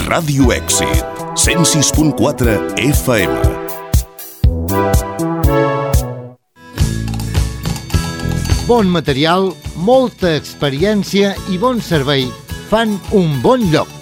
Ràdio Èxit, 106.4 FM. Bon material, molta experiència i bon servei fan un bon lloc.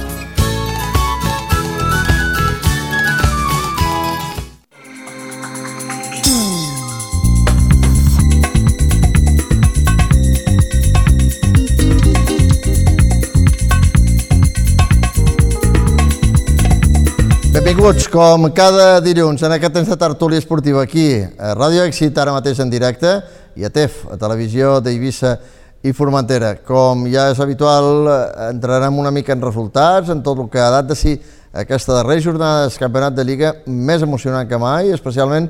Benvinguts, com cada dilluns, en aquest temps de tertúlia esportiva aquí, a Ràdio Èxit, ara mateix en directe, i a TEF, a Televisió d'Eivissa i Formentera. Com ja és habitual, entrarem una mica en resultats, en tot el que ha dat de si aquesta darrera jornada del Campionat de Lliga més emocionant que mai, especialment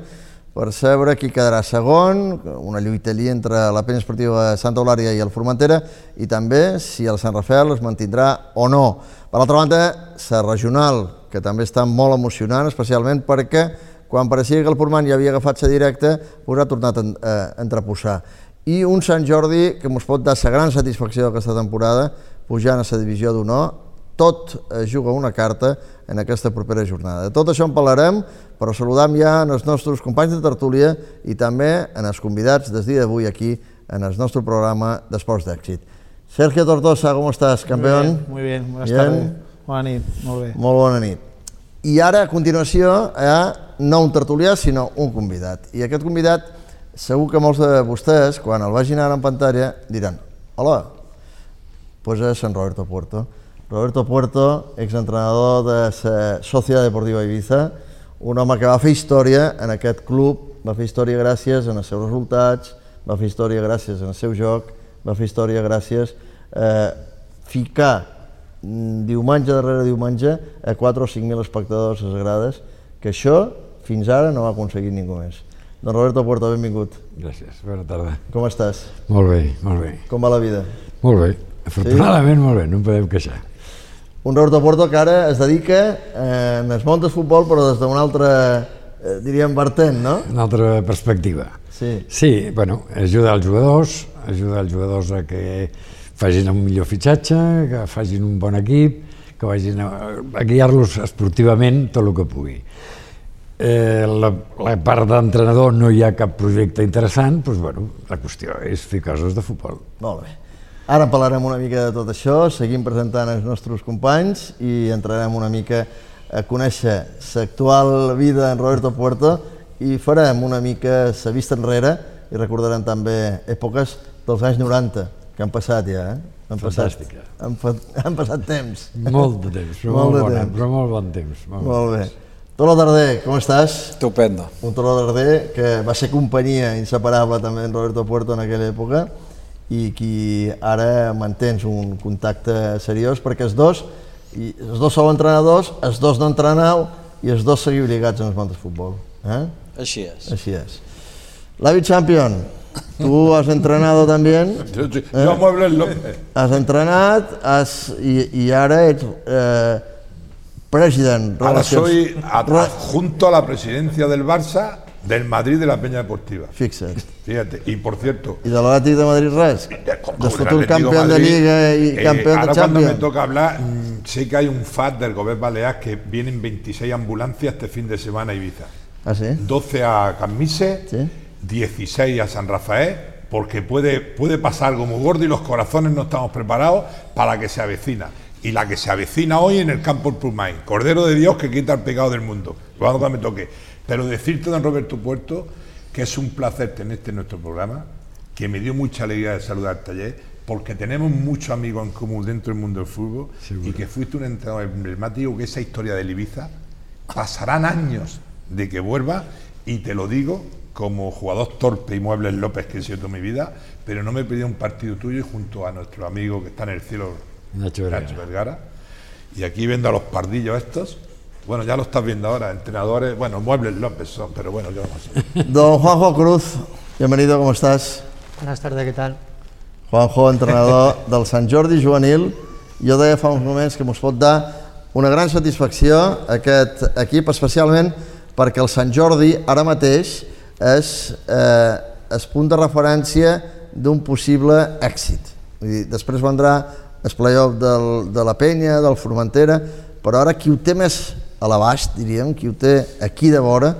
per saber qui quedarà segon, una lluita allí entre la penya esportiva Santa Eulària i el Formentera, i també si el Sant Rafael es mantindrà o no. Per altra banda, la regional, que també està molt emocionant, especialment perquè quan pareixia que el Portman ja havia agafat la directa, pues ha tornat a, a entreposar. I un Sant Jordi que ens pot dar la gran satisfacció d'aquesta temporada, pujant a la divisió d'honor, tot es juga una carta en aquesta propera jornada. De tot això en parlarem, però saludam ja els nostres companys de tertúlia i també en els convidats des dia d'avui aquí en el nostre programa d'Esports d'Èxit. Sergio Tortosa, com estàs, campeón? Muy bien, muy bien. buenas Bien. tardes. Bona nit, molt bé. Molt bona nit. I ara, a continuació, ha no un tertulià, sinó un convidat. I aquest convidat, segur que molts de vostès, quan el vagin ara en pantalla, diran hola, pues és en Roberto Puerto. Roberto Puerto, exentrenador de la Societat Deportiva Ibiza, un home que va fer història en aquest club, va fer història gràcies als seus resultats, va fer història gràcies al seu joc, va fer història gràcies a eh, ficar diumenge darrere diumenge a 4 o 5.000 espectadors a les grades, que això fins ara no ha aconseguit ningú més. Don Roberto Puerto, benvingut. Gràcies, bona tarda. Com estàs? Molt bé, molt bé. Com va la vida? Molt bé. Afortunadament, molt bé, no em podem queixar. Un Roberto Puerto que ara es dedica eh, en el món del futbol, però des d'una altra, eh, diríem, vertent, no? Una altra perspectiva. Sí. Sí, bueno, ajuda els jugadors, ajuda els jugadors a que facin un millor fitxatge, que facin un bon equip, que vagin a, a guiar-los esportivament tot el que pugui. Eh, la, la part d'entrenador no hi ha cap projecte interessant, doncs, bueno, la qüestió és fer coses de futbol. Molt bé. Ara parlarem una mica de tot això, seguim presentant els nostres companys i entrarem una mica a conèixer l'actual vida en Roberto Puerto i farem una mica la vista enrere i recordarem també èpoques dels anys 90, que han passat ja, eh? Han Fantàstica. Passat, han, fa, han passat temps. Molt de temps, però Molt molt, de bona, temps. però molt bon temps. Molt, Molt bé. Tolo Darder, com estàs? Estupendo. Un Tolo Darder que va ser companyia inseparable també en Roberto Puerto en aquella època i qui ara mantens un contacte seriós perquè els dos, i els dos sou entrenadors, els dos no entreneu i els dos seguiu lligats en el món del futbol. Eh? Així és. Així és. Lavi Champion, tu has entrenado también, Yo, yo, yo Muebles López. has entrenat has, i, i ara ets eh, president. Ahora relacions- soy adjunto a la presidencia del Barça, del Madrid de la Peña Deportiva. Fixa't. Fíjate, y por cierto, I de l'Atlètic de Madrid res? como De el futur Atlético campió de Liga y eh, campeón ahora de cuando me Champions. toca hablar, mm, sé que hay un FAT del Gobierno Balear que vienen 26 ambulancias este fin de semana a Ibiza. Ah, sí? 12 a Camise, Sí. 16 a San Rafael, porque puede, puede pasar como gordo y los corazones no estamos preparados para la que se avecina. Y la que se avecina hoy en el campo Pulmay, Cordero de Dios que quita el pecado del mundo, cuando me toque. Pero decirte, don Roberto Puerto, que es un placer tenerte en nuestro programa, que me dio mucha alegría de saludarte ayer, porque tenemos muchos amigos en común dentro del mundo del fútbol y que fuiste un entrenador emblemático, que esa historia del Ibiza pasarán años de que vuelva y te lo digo como jugador torpe y Muebles López que he sido toda mi vida, pero no me he perdido un partido tuyo y junto a nuestro amigo que está en el cielo, Nacho Vergara. Vergara. Y aquí viendo a los pardillos estos, bueno, ya lo estás viendo ahora, entrenadores, bueno, Muebles López son, pero bueno, yo no sé. Don Juanjo Cruz, bienvenido, ¿cómo estás? Buenas tardes, ¿qué tal? Juanjo, entrenador del Sant Jordi juvenil, jo deia fa uns moments que mos pot dar una gran satisfacció aquest equip, especialment perquè el Sant Jordi ara mateix és eh, el punt de referència d'un possible èxit. Vull dir, després vendrà el play-off del, de la Penya, del Formentera, però ara qui ho té més a l'abast, diríem, qui ho té aquí de vora,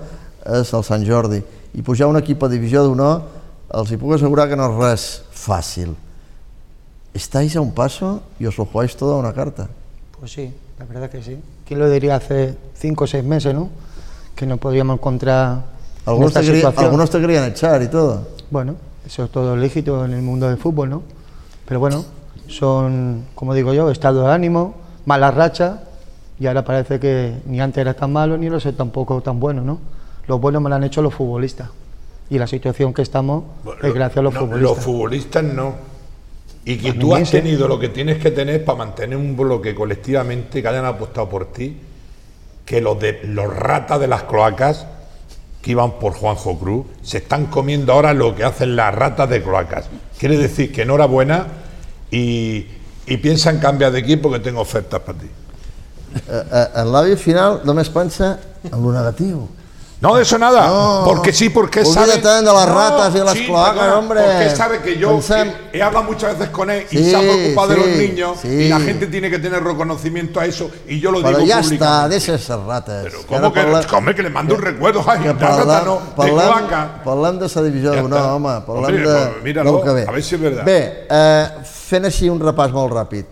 és el Sant Jordi. I pujar un equip a divisió d'honor, els hi puc assegurar que no és res fàcil. Estáis a un paso y os lo jugáis toda una carta. Pues sí, la verdad que sí. ¿Quién lo diría hace cinco o seis meses, no? Que no podríamos encontrar en Algunos te, quería- situación. algunos te querían echar y todo. Bueno, eso es todo lícito en el mundo del fútbol, ¿no? Pero bueno, son, como digo yo, estados de ánimo, malas rachas, y ahora parece que ni antes era tan malo ni lo sé tampoco tan bueno, ¿no? Los buenos me lo han hecho los futbolistas. Y la situación que estamos es gracias a los No, futbolistas. Los futbolistas no. Y que A tú has tenido lo que tienes que tener para mantener un bloque colectivamente que hayan apostado por ti, que los de los ratas de las cloacas que iban por Juanjo Cruz se están comiendo ahora lo que hacen las ratas de cloacas. Quiere decir que enhorabuena y, y piensa en cambiar de equipo que tengo ofertas para ti. Eh, eh, en l'avi final només pensa en lo negatiu. No, de eso nada. No. porque sí, porque Olvídate sabe. de las ratas y de las cloacas, perdona, hombre. Porque sabe que yo he, he hablado muchas veces con él y Sí, se ha preocupado de los sí, niños sí. y la gente tiene que tener reconocimiento a eso y yo lo Però digo està, públicamente. deixa ser rates. Pero Que ¿cómo que, parla- hombre, que le mando un recuerdo? Que la rata parlem, no, de parlem, cloaca. parlem de la divisió Ja està. home, parlem Hombre, de, pues del que ve. a ver si es verdad. Bé, eh, fent així un repàs molt ràpid,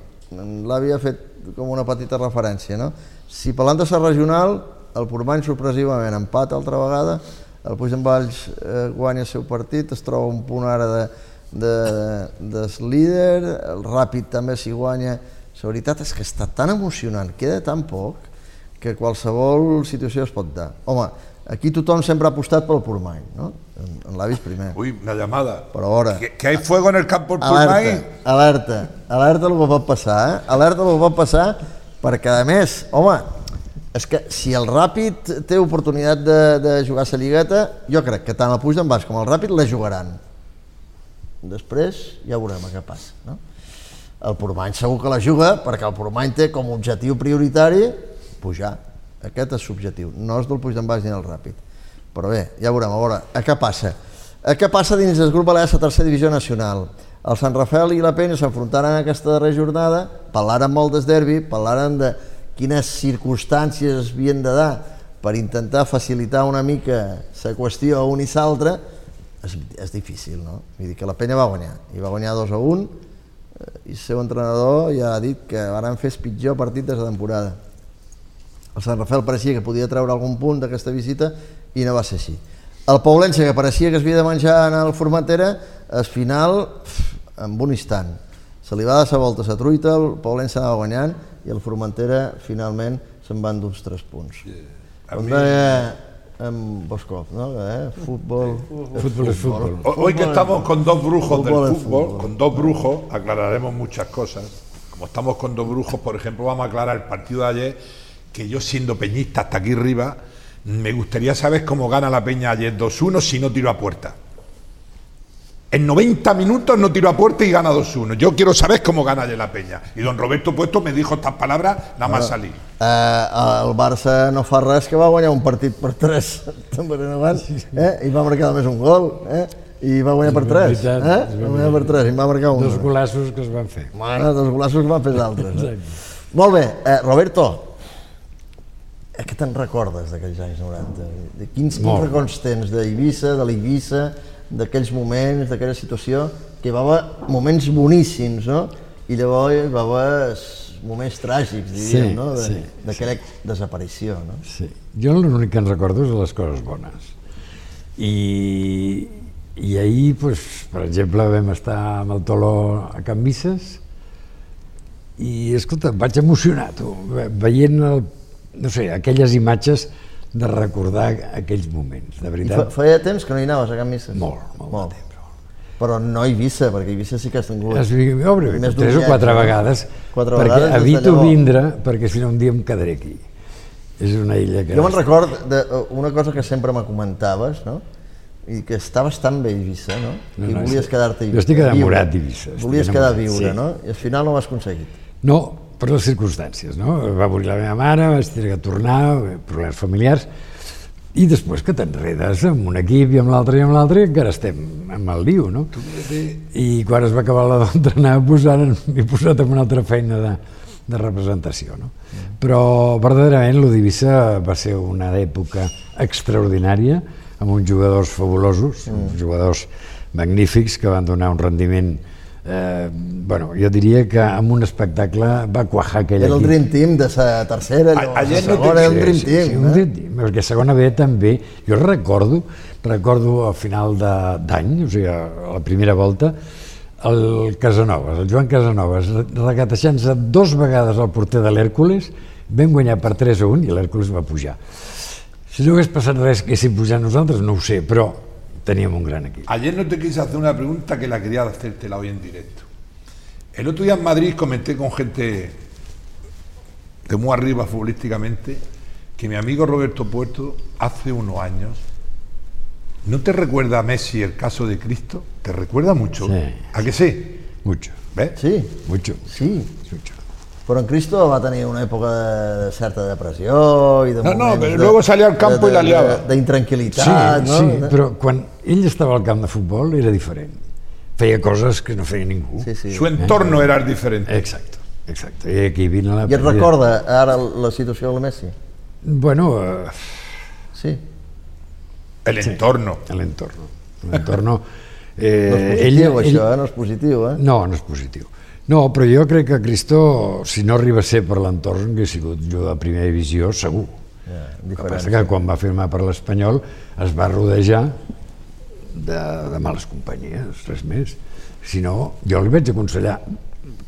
l'Avi ha fet com una petita referència, no? Si parlant de la regional, el Portmany sorpresivament empata altra vegada, el Puig d'en Valls eh, guanya el seu partit, es troba un punt ara de, de, des líder, el Ràpid també s'hi guanya. La veritat és que està tan emocionant, queda tan poc, que qualsevol situació es pot dar. Home, aquí tothom sempre ha apostat pel Portmany, no? En, en l'avis primer. Uy, una llamada. Però ahora- Que, que hay fuego en el campo del Alerta, Pulmay. alerta, alerta el que pot passar, eh? Alerta el que pot passar, perquè a més, home, és que si el Ràpid té oportunitat de, de jugar a la lligueta, jo crec que tant el Puig d'en Baix com el Ràpid la jugaran. Després ja veurem què passa, no? El Portmany segur que la juga perquè el Portmany té com a objectiu prioritari pujar. Aquest és l'objectiu, no és del Puig d'en Baix ni del Ràpid. Però bé, ja veurem, a veure, a què passa. A què passa dins del grup Balear a la tercera divisió nacional? El Sant Rafael i la Penya s'enfrontaran en aquesta darrera jornada, parlaren molt del derbi, parlaren de quines circumstàncies es havien de dar per intentar facilitar una mica la qüestió a un i l'altre, és, és difícil, no? Vull dir que la Penya va guanyar, i va guanyar 2 a 1, eh, i el seu entrenador ja ha dit que van fer el pitjor partit de la temporada. El Sant Rafael pareixia que podia treure algun punt d'aquesta visita i no va ser així. El Poblense, que pareixia que es havia de menjar en el Formentera, al final, pf, en un instant, se li va dar la volta a la truita, el Poblense anava guanyant i el Formentera finalment se'n van d'uns tres punts. A Com mi- deia en Boscov, no? Eh? Futbol, Fútbol es fútbol. Ho- Hoy que estamos con dos brujos Fútbol del fútbol, fútbol. con dos brujos, aclararemos muchas cosas. Como estamos con dos brujos, por ejemplo, vamos a aclarar el partido de ayer, que yo siendo peñista hasta aquí arriba, me gustaría saber cómo gana la peña ayer 2-1 si no tiro a puerta. En 90 minutos no tiro a puerta y gana 2-1. Yo quiero saber cómo gana ayer la peña. Y don Roberto Puesto me dijo estas palabras nada más salir. Eh, el Barça no fa res que va guanyar un partit per 3 temporada abans eh? i va marcar només un gol eh? i va guanyar per 3 És veritat, eh? va guanyar per 3 i va marcar un Dos golassos que es van fer. bueno, dos golaços que van fer d'altres eh? molt bé, eh, Roberto eh, què te'n recordes d'aquells anys 90? De quins, quins records tens d'Eivissa, de l'Eivissa d'aquells moments, d'aquella situació que hi va haver moments boníssims no? i llavors hi va haver moments tràgics diríem, Sí, no? de, sí, d'aquella desaparició no? Sí. Jo l'únic que en recordo és les coses bones. I, i ahir, pues, per exemple, vam estar amb el Toló a Can Misses i, escolta, vaig emocionar, tu, ve- veient, el, no sé, aquelles imatges de recordar aquells moments, de I veritat. feia temps que no hi anaves a Can Misses? Molt, molt, molt. de temps. molt. Però no a Eivissa, perquè a Eivissa sí que has tingut... Es vi- obre, Més tres o quatre no? vegades, Quatre perquè vegades des de evito vindre, perquè si no un dia em quedaré aquí. És una illa que... Jo me'n record d'una cosa que sempre me comentaves, no? I que estaves tan bé a Eivissa, no? No, I no, volies estic- quedar-te a jo Eivissa. estic enamorat d'Eivissa, Volies quedar a viure, sí. no? I al final no ho has aconseguit. No, per les circumstàncies, no? Va morir la meva mare, vaig tenir que tornar, problemes familiars, i després que t'enredes amb un equip i amb l'altre i amb l'altre i encara estem amb el lío, no? I quan es va acabar la d'entrenar, m'he posat en una altra feina de, de representació, no? Però verdaderament l'Odivissa va ser una època extraordinària, amb uns jugadors fabulosos, uns jugadors magnífics que van donar un rendiment eh, bueno, jo diria que amb un espectacle va quajar aquell Era el. Dream Team de la tercera, A- llavors la no segona te- era un sí, Dream Sí, Team. sí, eh? un Dream Team, perquè segona B també, jo recordo, recordo al final d'any, o sigui, a la primera volta, el Casanovas, el Joan Casanovas, regatejant-se dos vegades al porter de l'Hèrcules, vam guanyar per 3 a 1 i l'Hèrcules va pujar. Si no hagués passat res que haguéssim pujat nosaltres, no ho sé, però teníem un gran equip. Ayer no te quise hacer una pregunta que la quería hacértela hoy en directo. El otro día en Madrid comenté con gente de muy arriba futbolísticamente que mi amigo Roberto Puerto hace unos años ¿No te recuerda a Messi el caso de Cristo? ¿Te recuerda mucho? Sí. ¿A que sí? Mucho, ¿Ves? Sí, mucho, sí. mucho. Però en Cristo va tenir una època de certa depressió i de No, no, de- luego salía al campo de- y la de- D'intranquil·litat, sí, no? sí, però quan ell estava al camp de futbol era diferent. Feia coses que no feia ningú. Sí, sí. Su entorno era el diferente. Exacto, exacto. I aquí vine la I et recorda ara la situació del Messi? Bueno, eh, Sí. El entorno. l'entorno. L'entorno... No Eh, és positiu, això, eh? No és positiu, eh? No, no és positiu. No, però jo crec que Cristo, si no arriba a ser per l'entorn, hauria sigut jugador de primera divisió, segur. Ja, El que passa que quan va firmar per l'Espanyol es va rodejar de, de males companyies, res més. Si no, jo li vaig aconsellar,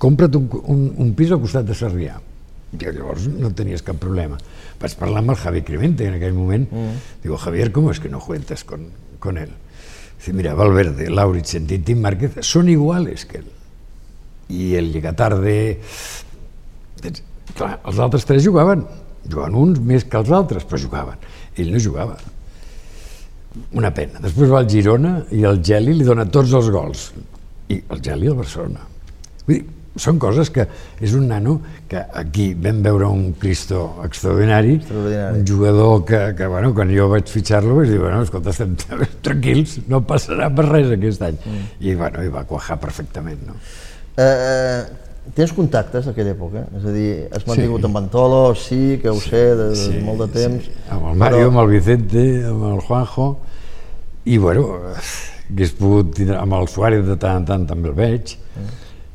compra't un, un, un pis al costat de Sarrià. I llavors no tenies cap problema. Vaig parlar amb el Javi Clemente en aquell moment. Mm. Digo, Javier, ¿cómo es que no cuentas con, con él? Dice, mira, Valverde, Lauritsen, Tintín Márquez son iguales que él. I el llega tarde... Clar, els altres tres jugaven. Jugaven uns més que els altres, però jugaven. Ell no jugava. Una pena. Després va al Girona i el Geli li dona tots els gols. I el Geli al Barcelona. Vull dir, són coses que és un nano que aquí vam veure un Cristo extraordinari, Extraordinari. un jugador que, que bueno, quan jo vaig fitxar-lo vaig dir, bueno, escolta, estem tranquils, no passarà per res aquest any. Mm. I, bueno, i va quajar perfectament, no? Eh, eh, tens contactes d'aquella època? És a dir, has mantingut Sí. amb Antolo, sí, que ho sé, de, de molt de temps. Sí. Amb el Mario, amb el Vicente, amb el Juanjo, i bueno, hagués pogut tindre, amb el Suárez de tant en tant també el veig,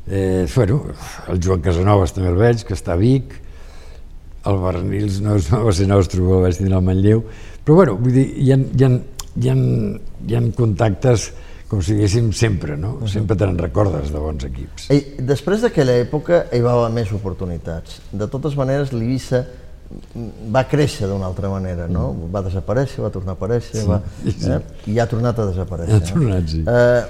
eh, bueno, el Joan Casanovas també el veig, que està a Vic, el Bernils no, és- no va ser nostre, el vaig tindre al Manlleu, però bueno, vull dir, hi ha, hi ha, hi ha, hi ha contactes com si diguéssim sempre, no? Sempre te'n recordes de bons equips. Ei, després d'aquella època hi va haver més oportunitats. De totes maneres, l'Ibissa va créixer d'una altra manera, no? Va desaparèixer, va tornar a aparèixer, va, Mm. sí. eh? i ha tornat a desaparèixer. Ha tornat, sí. Eh,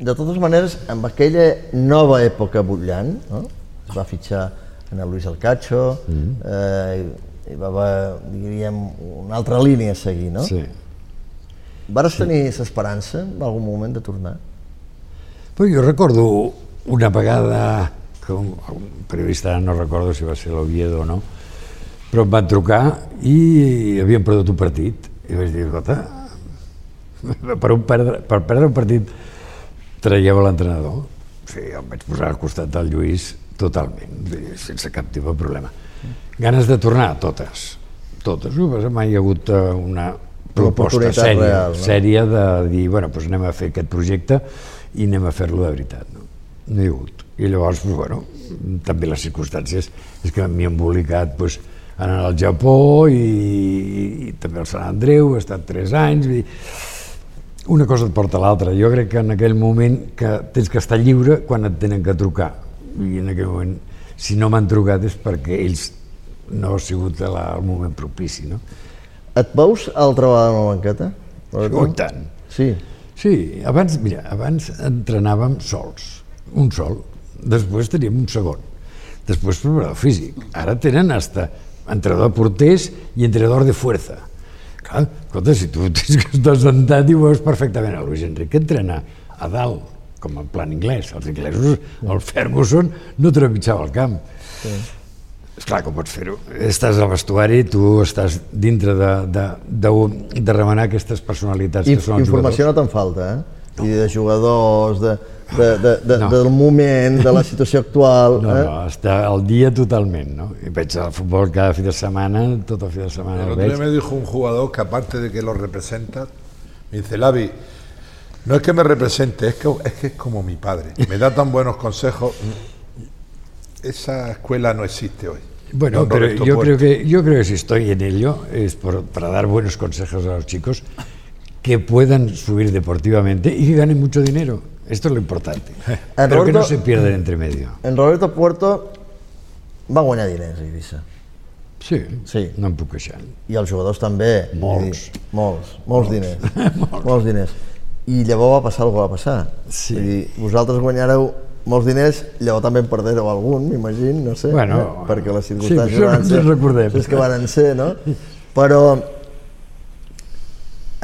de totes maneres, amb aquella nova època butllant, no? es va fitxar en el Luis Alcacho, Mm. eh, i va haver, diríem, una altra línia a seguir, no? Sí. Vares tenir l'esperança en algun moment de tornar? Però jo recordo una vegada que un, un periodista, no recordo si va ser l'Oviedo o no, però em van trucar i havien perdut un partit. I vaig dir, escolta, per, un perdre, per perdre un partit traieu l'entrenador. Sí, em vaig posar al costat del Lluís totalment, sense cap tipus de problema. Ganes de tornar? Totes. Totes. Mai hi ha hagut eh, una proposta sèria, real, no? sèria de dir, bueno, doncs anem a fer aquest projecte i anem a fer-lo de veritat. No? no hi ha hagut. I llavors, doncs, bueno, també les circumstàncies és que m'hi he embolicat doncs, anar al Japó i, i, i també al Sant Andreu, he estat tres anys, vull dir, una cosa et porta a l'altra. Jo crec que en aquell moment que tens que estar lliure quan et tenen que trucar. I en aquell moment, si no m'han trucat és perquè ells no ha sigut el moment propici, no? Et veus altra vegada en la banqueta? Oh, i tant. Sí. Sí, abans, mira, abans entrenàvem sols, un sol, després teníem un segon, després preparador físic, ara tenen hasta entrenador de porters i entrenador de fuerza. Clar, escolta, si tu tens que estar sentat i ho veus perfectament. El Luis Enrique entrena a dalt, com en plan anglès. Els inglesos, el Ferguson, no trepitjava el camp. Sí. Esclar, com pots fer-ho? Estàs al vestuari, tu estàs dintre de, de, de, de remenar aquestes personalitats I, que són els informació jugadors. no te'n falta, eh? I de jugadors, de, de, de, de, No. del moment, de la situació actual. No, eh? no, està al dia totalment, no? I veig el futbol cada fi de setmana, tot el fi de setmana El el otro día veig. me dijo un jugador que aparte de que lo representa, me dice, Lavi, no es que me represente, es que, es que es como mi padre. Me da tan buenos consejos. Esa escuela no existe hoy. Bueno, Don pero yo creo, que, yo creo que si estoy en ello es por- para dar buenos consejos a los chicos que puedan subir deportivamente y que ganen mucho dinero. Esto es lo importante. Pero que Roberto- no se pierdan entre medio. En Roberto Puerto va guanyar diners a Eivissa. Sí, Sí. no em puc queixar. I els jugadors també. Molts. Dir, molts, molts diners. molts diners. I llavors va passar el que va passar. Sí. Vull dir, vosaltres guanyareu molts diners, llavors també en perdreu algun, m'imagino, no sé, Bueno, eh? perquè les sí, circumstàncies no van ser, en recordem. és que van ser, no? Però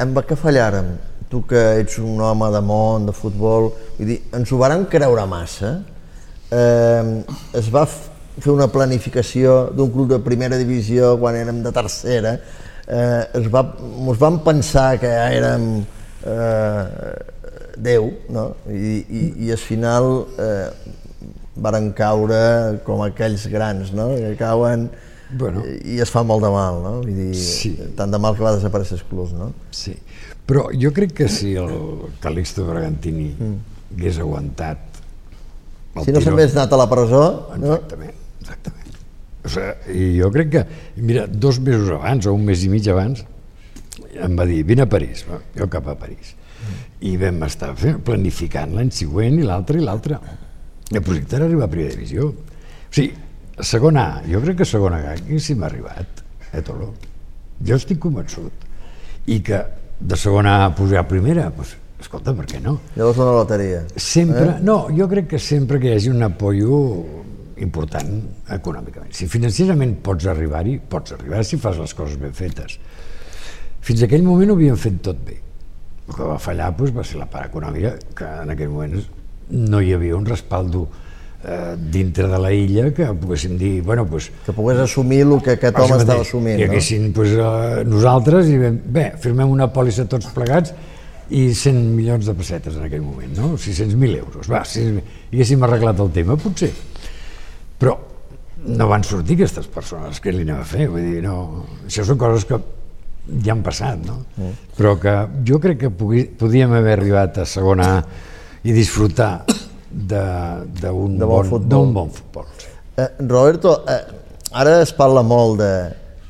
amb què fallàrem? Tu que ets un home de món, de futbol, vull dir, ens ho varen creure massa. Eh, es va fer una planificació d'un club de primera divisió quan érem de tercera. Eh, es va, ens vam pensar que ja érem eh, Déu, no? I, i, i al final eh, varen caure com aquells grans, no? Que cauen Bueno. i es fa molt de mal, no? Vull dir, Sí. tant de mal que va desaparèixer el club, no? Sí, però jo crec que si el Calixto Bragantini hagués aguantat el Mm. Si no s'hagués anat a la presó, no? Exactament, exactament. O sigui, jo crec que, mira, dos mesos abans o un mes i mig abans, em va dir, vine a París, va, jo cap a París. I vam estar planificant l'any següent i l'altre i l'altre. El projecte era arribar a primera divisió. O sigui, segona A, jo crec que segona A haguéssim arribat, eh, Tolo? Jo estic convençut. I que de segona A pujar a primera, doncs, escolta, per què no? Llavors una loteria. Sempre, Eh? no, jo crec que sempre que hi hagi un apoyo important econòmicament. Si financerament pots arribar-hi, pots arribar si fas les coses ben fetes. Fins aquell moment ho havíem fet tot bé. El que va fallar doncs, va ser la part econòmica, que en aquell moment no hi havia un respaldo eh, dintre de la illa que poguéssim dir, bueno, doncs, Que pogués assumir el que aquest home estava assumint, I no? haguessin doncs, eh, nosaltres i vam, bé, firmem una pòlissa tots plegats i 100 milions de pessetes en aquell moment, no? 600.000 euros. Va, si haguéssim arreglat el tema, potser. Però no van sortir aquestes persones, què li anem a fer? Vull dir, no... Això són coses que ja han passat, no? Mm. Però que jo crec que pugui, podíem haver arribat a segona A i disfrutar de- d'un bon bon, futbol. bon futbol. Sí. Eh, Roberto, eh, ara es parla molt de,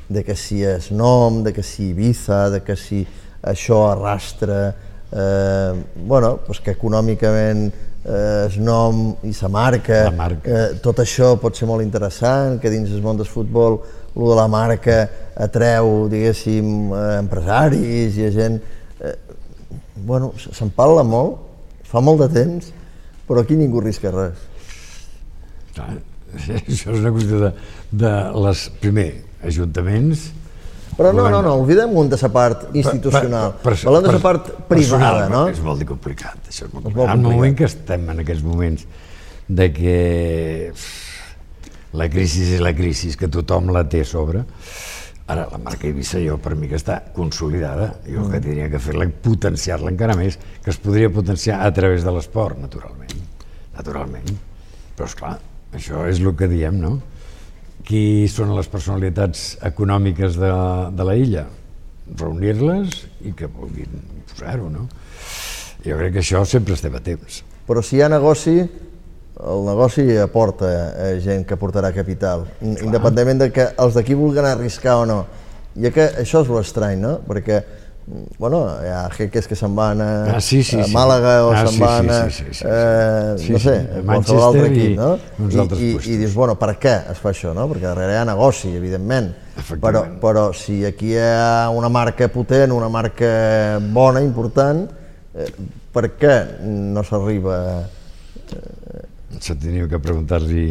de que si és nom, de que si Ibiza, de que si això arrastra, eh, bueno, pues que econòmicament eh, es nom i sa marca, La marca. Eh, tot això pot ser molt interessant, que dins el món del futbol el de la marca atreu, diguéssim, eh, empresaris i gent... Eh, bueno, se- se'n parla molt, fa molt de temps, però aquí ningú risca res. Clar, això és una qüestió de, de les, primer, ajuntaments, Però no, no, no, oblidem un de la part institucional. Per- per- per- Parlem de la per- part privada, no? És molt complicat, això és molt complicat. En el moment que estem en aquests moments de que la crisi és la crisi, que tothom la té a sobre, ara la marca Eivissa jo per mi que està consolidada, jo Mm. que tindria que fer-la potenciar-la encara més, que es podria potenciar a través de l'esport, naturalment. Naturalment. Però és clar, això és el que diem, no? qui són les personalitats econòmiques de, de la illa? Reunir-les i que vulguin posar-ho, no? Jo crec que això sempre estem a temps. Però si hi ha negoci, el negoci aporta eh, gent que portarà capital, in- independentment de que els d'aquí vulguen arriscar o no. I que això és l'estrany, no? Perquè mm, bueno, hi ha jeques que se'n van a, Ah, sí, sí, a sí. Màlaga o Ah, se'n van a, sí, sí, sí, sí. eh, Sí, no sé, a a qualsevol altre i equip, no? I, i, puestos. I dius, bueno, per què es fa això, no? Perquè darrere hi ha negoci, evidentment. Però, però si aquí hi ha una marca potent, una marca bona, important, eh, per què no s'arriba... Això teniu que preguntar-li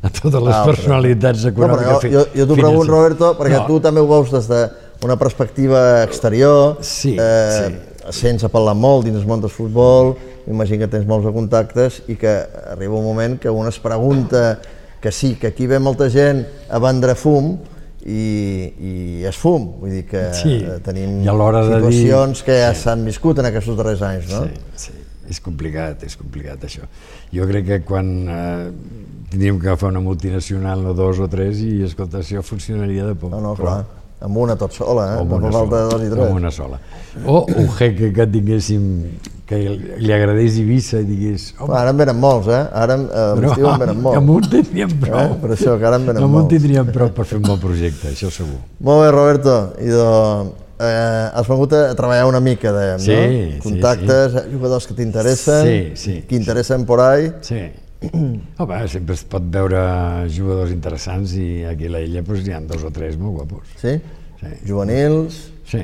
a totes les Ah, però- personalitats No, econòmiques. però jo, jo, jo t'ho pregunto. Roberto, perquè No, tu també ho veus des d'una perspectiva exterior, Sí, eh, sense parlar molt dins el món del futbol, m'imagino que tens molts de contactes i que arriba un moment que un es pregunta que sí, que aquí ve molta gent a vendre fum i, i és fum, vull dir que Sí, tenim l'hora de dir- situacions que ja s'han viscut en aquests darrers anys, no? Sí, sí, és complicat, és complicat això. Jo crec que quan eh, tindríem que agafar una multinacional, no dos o tres, i escolta, això funcionaria de por. No, no, Però- clar, amb una tot sola, eh? amb no una falta sola, dos i tres. amb una sola. O un jeque que tinguéssim, que li agradés Eivissa i digués... Clar, ara en venen molts, eh? Ara a l'estiu en venen molts. amb un tindríem prou. Eh? Per això, que ara en venen amb un molts. tindríem prou per fer un bon projecte, això segur. Molt bé, Roberto. I de, eh, has vengut a treballar una mica, dèiem, Sí, sí, no? Contactes, eh, jugadors que t'interessen, Sí, sí, que interessen por ahí. Sí. Home, sempre es pot veure jugadors interessants i aquí a la illa doncs, hi ha dos o tres molt guapos. Sí? Sí. Juvenils, Sí.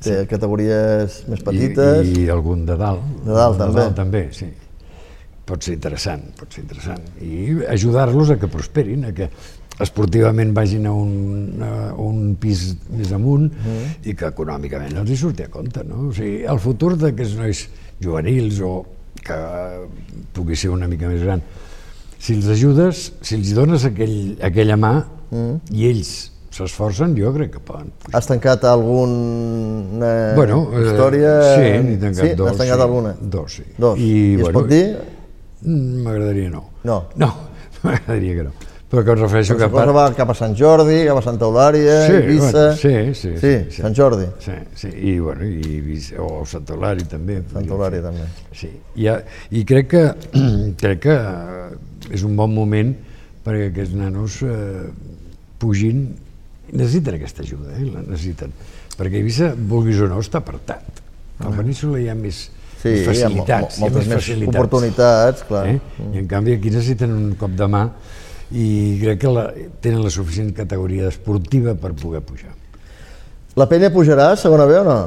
té categories més petites. I, I algun de dalt. De dalt, de també. dalt també, sí. Pot ser interessant, pot ser interessant. I ajudar-los a que prosperin, a que esportivament vagin a un, a un pis més amunt Mm. i que econòmicament els hi surti a compte. No? O sigui, el futur d'aquests nois juvenils o que pugui ser una mica més gran, si els ajudes, si els dones aquell, aquella mà Mm. i ells s'esforcen, jo crec que poden. Has tancat alguna Bueno, eh, història? sí, n'he tancat sí? dos, N'has tancat sí. alguna? Dos, sí. Dos. I, I, es bueno, pot dir? Mm, M'agradaria no. No. No, m'agradaria que no. Però que em refereixo que La a part... va cap a Sant Jordi, cap a Santa Eulària, Sí, Eivissa... bueno, sí, sí, sí, sí, sí. Sant Jordi. Sí, sí, i bueno, i Eivissa- o Sant Eulàri també. Sant Eulària també. Sí, I, ha- i crec que, crec que és un bon moment perquè aquests nanos eh, pugin, necessiten aquesta ajuda, eh? la necessiten, perquè Eivissa, vulguis o no, està apartat. Al Península hi ha més, Sí, més hi ha mo- facilitats, mo- moltes més, més facilitats. oportunitats, clar. Eh? I en canvi aquí necessiten un cop de mà i crec que la, tenen la suficient categoria esportiva per poder pujar. La penya pujarà a segona B o no?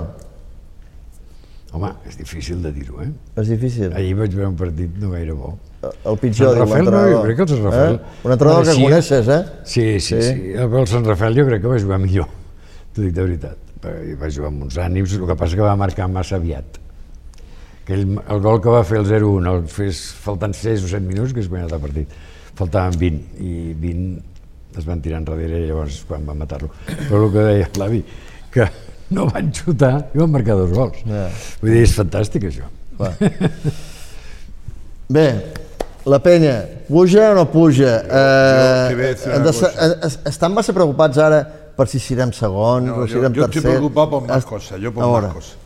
Home, és difícil de dir-ho, eh? És difícil. Ahir vaig veure un partit no gaire bo. El pitjor, diu Rafael no, l'entrenador. jo crec que el Sant Rafael... Eh? Un entrenador que sí, coneixes, eh? Sí, sí, Sí. sí. El, el Sant Rafael jo crec que va jugar millor, t'ho dic de veritat. Va jugar amb uns ànims, el que passa que va marcar massa aviat. Aquell, el gol que va fer el 0-1, el fes faltant 6 o 7 minuts, que és guanyat el partit. Faltaven 20, i 20 es van tirar enrere i llavors quan van matar-lo. Però el que deia l'avi, que no van xutar i van marcar dos gols. Ja. Vull dir, és fantàstic això. Clar. Bé, la penya, puja o no puja? jo eh, es- estan massa preocupats ara per si serem segons No, o si yo- serem yo estoy tercers? preocupado por más Es- cosas, yo por a más veure, cosas.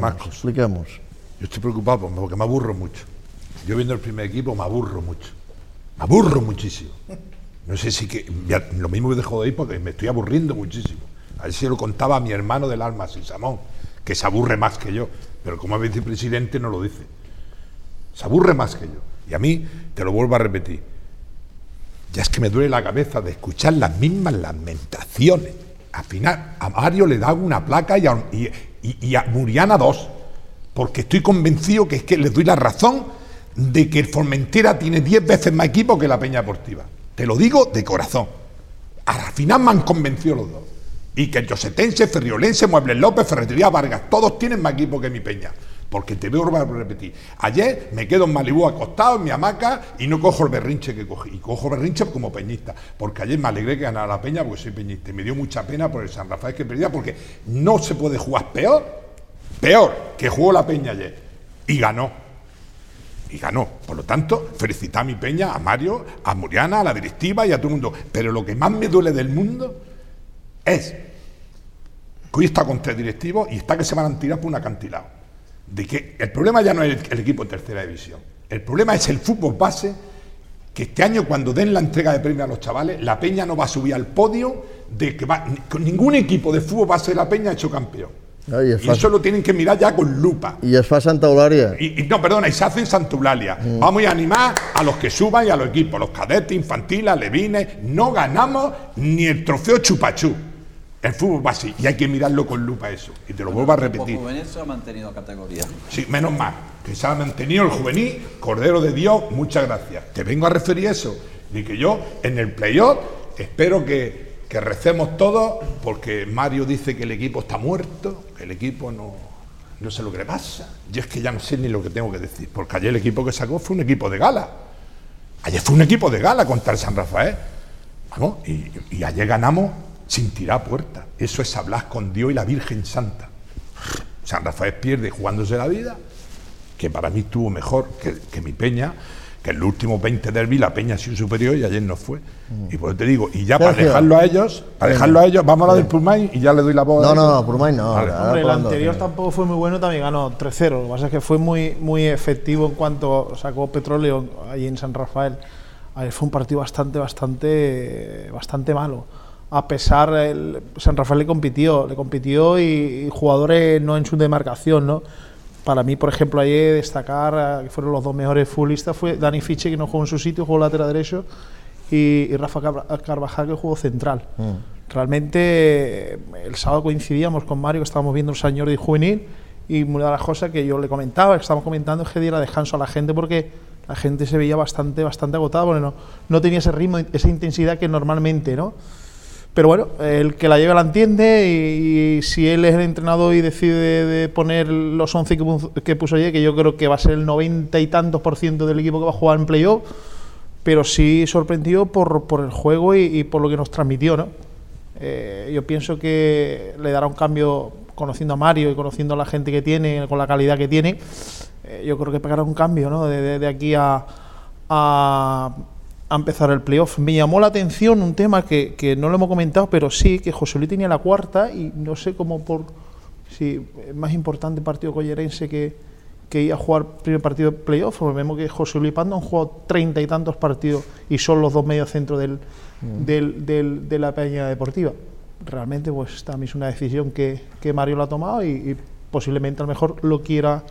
Más cosas. expliquem-nos. Yo estoy preocupado por- porque me aburro mucho. Yo viendo el primer equipo me aburro mucho. Aburro muchísimo. No sé si que lo mismo que dejo de ir porque me estoy aburriendo muchísimo. A ver si lo contaba a mi hermano del alma, Samón, que se aburre más que yo, pero como es vicepresidente no lo dice. Se aburre más que yo. Y a mí, te lo vuelvo a repetir, ya es que me duele la cabeza de escuchar las mismas lamentaciones. Al final, a Mario le da una placa y a, y a Muriana dos, porque estoy convencido que es que les doy la razón de que el Formentera tiene 10 veces más equipo que la Peña Deportiva. Te lo digo de corazón. Al final me han convencido los dos. Y que el Yosetense, Ferriolense, Muebles López, Ferretería Vargas, todos tienen más equipo que mi Peña. Porque te veo a repetir. Ayer me quedo en Malibú acostado en mi hamaca y no cojo el berrinche que cogí. Y cojo berrinche como peñista. Porque ayer me alegré que ganara la Peña porque soy peñista. Y me dio mucha pena por el San Rafael que perdía porque no se puede jugar peor, peor que jugó la Peña ayer. Y ganó y ganó. Por lo tanto, felicitar a mi peña, a Mario, a Muriana, a la directiva y a todo el mundo. Pero lo que más me duele del mundo es que hoy está con tres directivos y está que se van a tirar por un acantilado. De que el problema ya no es el, equipo en tercera división. El problema es el fútbol base, que este año cuando den la entrega de premios a los chavales, la Peña no va a subir al podio de que va, con ningún equipo de fútbol base de la Peña ha hecho campeón. No, es Y fa, eso lo tienen que mirar ya con lupa. I es fa Santa Eulària. Y, y no, perdona, y se hace en Santa Eulalia. Vamos a animar a los que suban y a los equipos, los cadetes, infantiles, alevines. No ganamos ni el trofeo chupachú. El fútbol va así y hay que mirarlo con lupa eso. Y te lo vuelvo a repetir. Por juvenil se ha mantenido categoría. Sí, menos mal, que se ha mantenido el juvenil, Cordero de Dios, muchas gracias. Te vengo a referir eso, de que yo en el playoff espero que, que recemos todos, porque Mario dice que el equipo está muerto, que el equipo no, no sé lo que le pasa. Yo es que ya no sé ni lo que tengo que decir, porque ayer el equipo que sacó fue un equipo de gala. Ayer fue un equipo de gala contra el San Rafael. Vamos, y, ayer ganamos sin tirar puerta. Eso es hablar con Dios y la Virgen Santa. San Rafael pierde jugándose la vida, que para mí estuvo mejor que, que mi Peña, que en los últimos 20 derbis la Peña ha sido superior y ayer no fue. Y por eso te digo, y ya para dejarlo a ellos, para dejarlo a ellos, vamos a la del Pulmay y ya le doy la voz. No, no, no, Purmay no. Vale. Hombre, el anterior tampoco fue muy bueno, también ganó 3-0. Lo que pasa es que fue muy, muy efectivo en cuanto sacó petróleo ahí en San Rafael. Ayer fue un partido bastante, bastante, bastante malo. A pesar, el, San Rafael le compitió, le compitió y, y jugadores no en su demarcación, ¿no? Para mí, por ejemplo, ayer destacar eh, que fueron los dos mejores futbolistas fue Dani Fiche, que no jugó en su sitio, jugó lateral derecho, y, y Rafa Carva- Carvajal, que jugó central. Realmente, eh, el sábado coincidíamos con Mario, que estábamos viendo el señor de juvenil, y una de las cosas que yo le comentaba, que estábamos comentando, es que diera descanso a la gente, porque la gente se veía bastante, bastante agotada, porque no, no tenía ese ritmo, esa intensidad que normalmente, ¿no? Pero bueno, el que la lleva la entiende y, si él es el entrenador y decide de poner los 11 que, puso- que ayer, que yo creo que va a ser el 90 y tantos por ciento del equipo que va a jugar en playoff, pero sí sorprendido por, el juego y, por lo que nos transmitió, ¿no? Eh, yo pienso que le dará un cambio conociendo a Mario y conociendo a la gente que tiene, con la calidad que tiene. eh, yo creo que pegará un cambio ¿no? de, aquí a, a empezar el playoff. Me llamó la atención un tema que, que no lo hemos comentado, pero sí, que José Luis tenía la cuarta y no sé cómo por si es más importante partido collerense que, que ir a jugar primer partido de playoff. Porque vemos que José Luis Pando han jugado treinta y tantos partidos y son los dos medios centros del, del- del- de la Peña Deportiva. Realmente, pues esta es una decisión que, que Mario lo ha tomado y, y posiblemente a lo mejor lo quiera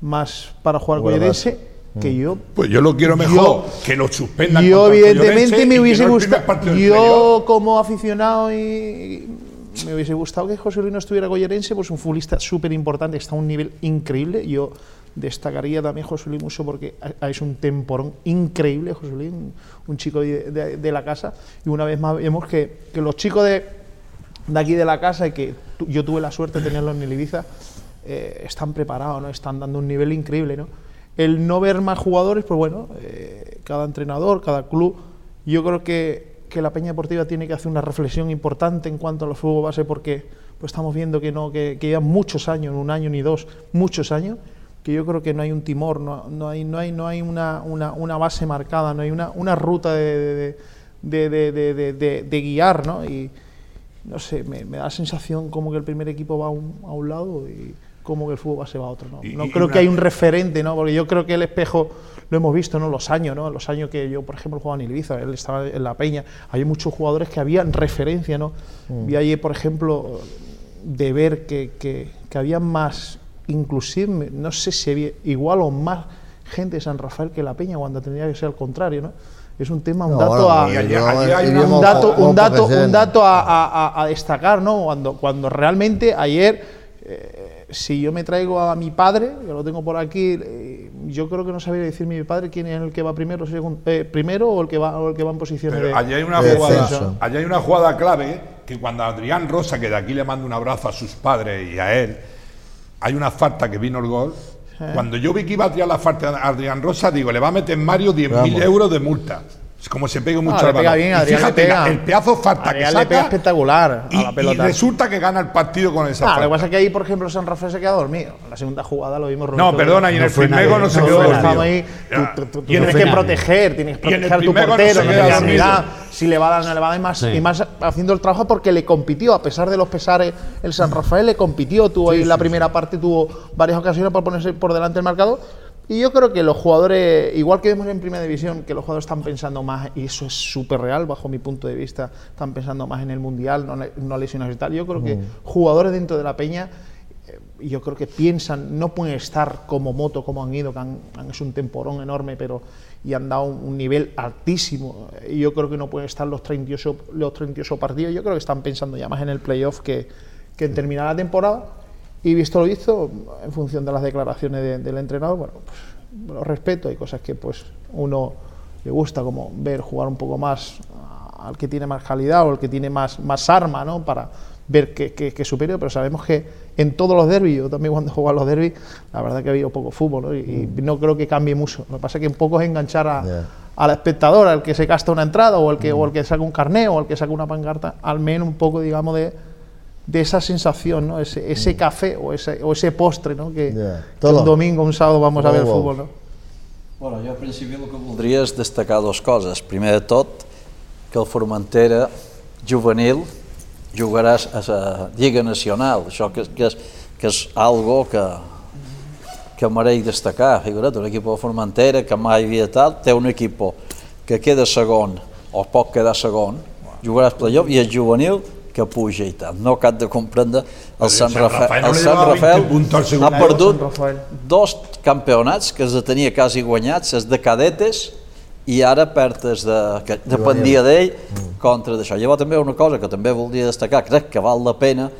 más para jugar collerense que yo. Pues yo lo quiero mejor Yo- que lo suspendan. Yo, evidentemente, y me hubiese no gustado. Yo, como aficionado, y, me hubiese gustado que José Luis no estuviera collerense, pues un futbolista súper importante, está a un nivel increíble. Yo destacaría también José Luis mucho porque es un temporón increíble, José Luis, un, un chico de, de- de la casa. Y una vez más vemos que, que los chicos de, de aquí de la casa, y que tu- yo tuve la suerte de tenerlos en el Ibiza, eh, están preparados, ¿no? están dando un nivel increíble. ¿no? El no ver más jugadores, pues bueno, eh, cada entrenador, cada club, yo creo que, que la Peña Deportiva tiene que hacer una reflexión importante en cuanto a los fútbol base, porque pues estamos viendo que no que, que llevan muchos años, un año ni dos, muchos años, que yo creo que no hay un timor, no, no hay, no hay, no hay una, una, una base marcada, no hay una, una ruta de, de, de, de- guiar, ¿no? Y no sé, me, me da la sensación como que el primer equipo va a un, a un lado y como que el fútbol base va a otro, ¿no? Y- no y creo una- que hay un referente, ¿no? Porque yo creo que el espejo lo hemos visto, ¿no? Los años, ¿no? Los años que yo, por ejemplo, jugaba en Ibiza, él estaba en La Peña, hay muchos jugadores que habían referencia, ¿no? Vi ayer, por ejemplo, de ver que, que, que había más, inclusive, no sé si había igual o más gente de San Rafael que La Peña, cuando tendría que ser al contrario, ¿no? Es un tema, un No, dato a, un dato, un dato, un dato a- a destacar, ¿no? Cuando, cuando realmente ayer, eh, si yo me traigo a mi padre, que lo tengo por aquí, eh, yo creo que no sabría decir mi padre quién es el que va primero, segun- eh, primero o el que va o el que va en posiciones Pero de. allí hay una de jugada, allí hay una jugada clave que cuando Adrián Rosa, que de aquí le mando un abrazo a sus padres y a él, hay una falta que vino el gol. Cuando yo vi que iba a tirar la falta a Adrián Rosa, digo, le va a meter Mario 10.000 Vamos. euros de multa. Es como se pega mucho le al pega balón. bien, Y le fíjate, pega. la- el pedazo falta Adrián que le saca pega espectacular a y, la y pelota. resulta que gana el partido con esa Ah, lo que falta. pasa es que ahí, por ejemplo, San Rafael se queda dormido. En la segunda jugada lo vimos No, perdona, y en No el primero no se quedó dormido. Estamos ahí, Ya. tú, tú- tú Y en tienes el que final. proteger, tienes que Y el proteger a tu no portero, no le mirar si le va a dar, no le va a dar, y más, Sí. y más haciendo el trabajo porque le compitió, a pesar de los pesares, el San Rafael le compitió, tuvo ahí la primera parte, tuvo varias ocasiones para ponerse por delante del marcador. Y yo creo que los jugadores, igual que vemos en Primera División, que los jugadores están pensando más, y eso es súper real bajo mi punto de vista, están pensando más en el Mundial, no, no lesiones y tal. Yo creo que jugadores dentro de la peña, eh, yo creo que piensan, no pueden estar como Moto, como han ido, que han, han hecho un temporón enorme, pero y han dado un, un nivel altísimo. Y yo creo que no pueden estar los 38, los 38 partidos. Yo creo que están pensando ya más en el playoff que, que en terminar la temporada. Y visto lo visto, en función de las declaraciones de- del entrenador, bueno, pues lo respeto. Hay cosas que pues uno le gusta, como ver jugar un poco más al que tiene más calidad o al que tiene más, más arma, ¿no? Para ver que, que, que es superior, pero sabemos que en todos los derbis, yo también cuando juego a los derbis, la verdad que ha habido poco fútbol, ¿no? Y, y no creo que cambie mucho. Lo que pasa es que un poco es enganchar a, Ya. al espectador, al que se gasta una entrada o al que, o al que saca un carneo o al que saca una pancarta, al menos un poco, digamos, de, de esa sensación, ¿no? Ese, ese café o ese, o ese postre, ¿no? Que, Ja. que un domingo, un sábado vamos a ver veus? fútbol, ¿no? Bueno, jo al principi el que voldria és destacar dues coses. Primer de tot, que el Formentera juvenil jugarà a la Lliga Nacional, això que, que, és, que és algo que, que mereix destacar. Figura't, un equip de Formentera que mai havia tal, té un equip que queda segon o pot quedar segon, jugarà al playoff i el juvenil que puja i tal. No cap de comprendre el Sant Sant Rafael. Rafael no El Sant donava 20 Rafael ha perdut dos campionats que es tenia quasi guanyats, els de cadetes, i ara perd els de, que dependia d'ell contra d'això. Llavors també una cosa que també voldria destacar, crec que val la pena,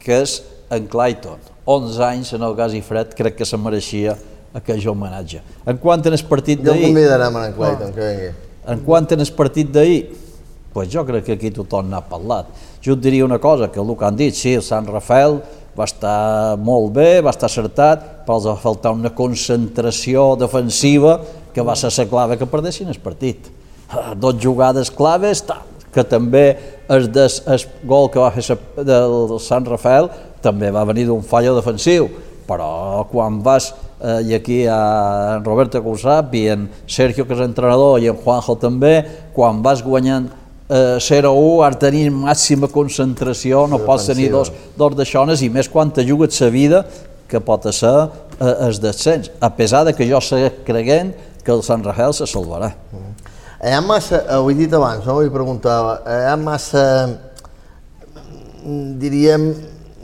que és en Clayton. 11 anys en el gas i fred, crec que se mereixia aquell homenatge. En quant en el partit d'ahir, convidarem en Clayton, que vingui. en quant en el partit d'ahir, pues jo crec que aquí tothom n'ha parlat. Jo et diria una cosa, que el que han dit, sí, el Sant Rafael va estar molt bé, va estar acertat, però els va faltar una concentració defensiva que va ser la clave que perdessin el partit. Dos jugades claves, que també el, des, el gol que va fer del Sant Rafael també va venir d'un fallo defensiu, però quan vas, eh, i aquí a en Roberto que ho sap, i en Sergio que és entrenador, i en Juanjo també, quan vas guanyant eh, 0-1, has de tenir màxima concentració, no pots tenir dos, dos d'aixones, i més quan te jugues la vida, que pot ser eh, el descens, a pesar de que jo segueix creient que el Sant Rafael se salvarà. Hi ha massa, ho he dit abans, no? Vull preguntar, hi ha massa, mm, diríem,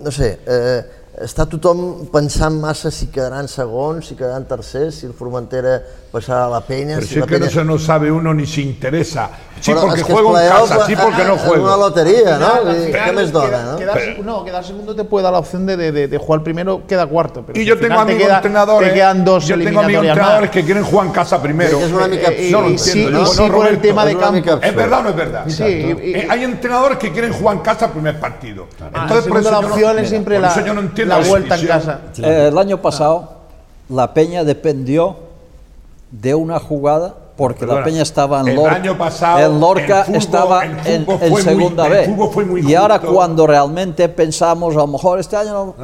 no sé, eh, està tothom pensant massa si quedaran segons, si quedaran tercers, si el Formentera passarà a la penya, Pero si es que no se no sabe uno ni se interesa. Sí, Però porque és que juego en casa, sí, porque no eh, És juego. una loteria, no? Final, Què més dona, queda- no? quedar- no, quedar segundo te puede dar la opción de, de, de- de jugar primero, queda cuarto. Pero Y si yo tengo te amigos queda- entrenadores. Te quedan dos yo tengo amigos entrenadores más. que quieren jugar en casa primero. És una mica Eh, No lo entiendo, sí, ¿no? y sí No, por el Roberto, tema de es campo. ¿Es verdad o no es verdad? Sí, y- y- Eh, hay entrenadores que quieren jugar en casa el primer partido. Ah, Entonces, por segunda eso, la no, opción es siempre por la, no vuelta en casa. Eh, el año pasado la Peña dependió de una jugada porque la Peña estaba en el Lorca. año pasado en Lorca el fútbol- estaba el en, en muy- segunda B. muy y ahora cuando realmente pensamos, a lo mejor este año, no-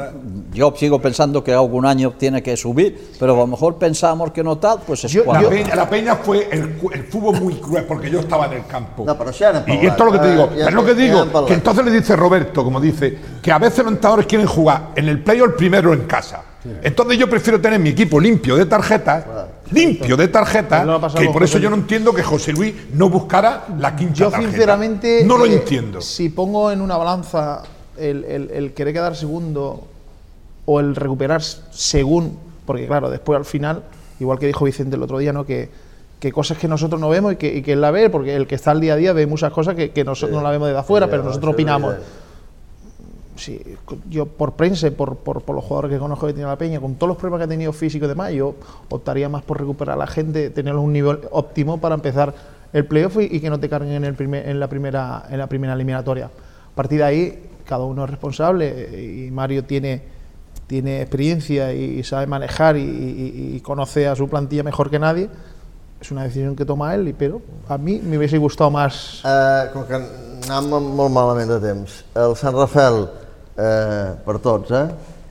yo sigo pensando que algún año tiene que subir, pero a lo mejor pensamos que no tal, pues es Yo- cuando- La peña, la Peña fue el, cu- el fútbol muy cruel porque yo estaba en el campo. No, ja n'hem Y parlat. esto es lo que te Eh, digo. Pero es lo que digo, que entonces le dice Roberto, como dice, que a veces los entrenadores quieren jugar en el play o el primero en casa. Entonces yo prefiero tener mi equipo limpio de tarjetas, limpio de pasado que por eso yo no entiendo que José Luis no buscara la quinta Yo tarjeta. sinceramente no lo eh, entiendo. Si pongo en una balanza el, el- el querer quedar segundo o el recuperar según, porque claro, después al final, igual que dijo Vicente el otro día, ¿no? que, que cosas que nosotros no vemos y que, y que él la ve, porque el que está al día a día ve muchas cosas que, que nosotros no la vemos desde afuera, Sí, pero nosotros opinamos. Yo por prensa, por, por, por los jugadores que conozco que tiene la Peña, con todos los problemas que ha tenido físicos y demás, yo optaría más por recuperar a la gente, tenerlos un nivel óptimo para empezar el playoff y, y que no te carguen en, el primer, en, la primera, en la primera eliminatoria. A partir de ahí, cada uno es responsable eh, y Mario tiene, tiene experiencia y, sabe manejar y, y- conoce a su plantilla mejor que nadie. Es una decisión que toma él, y, pero a mí me hubiese gustado más Eh, com que anàvem molt malament de temps, el Sant Rafael, eh, per tots, eh?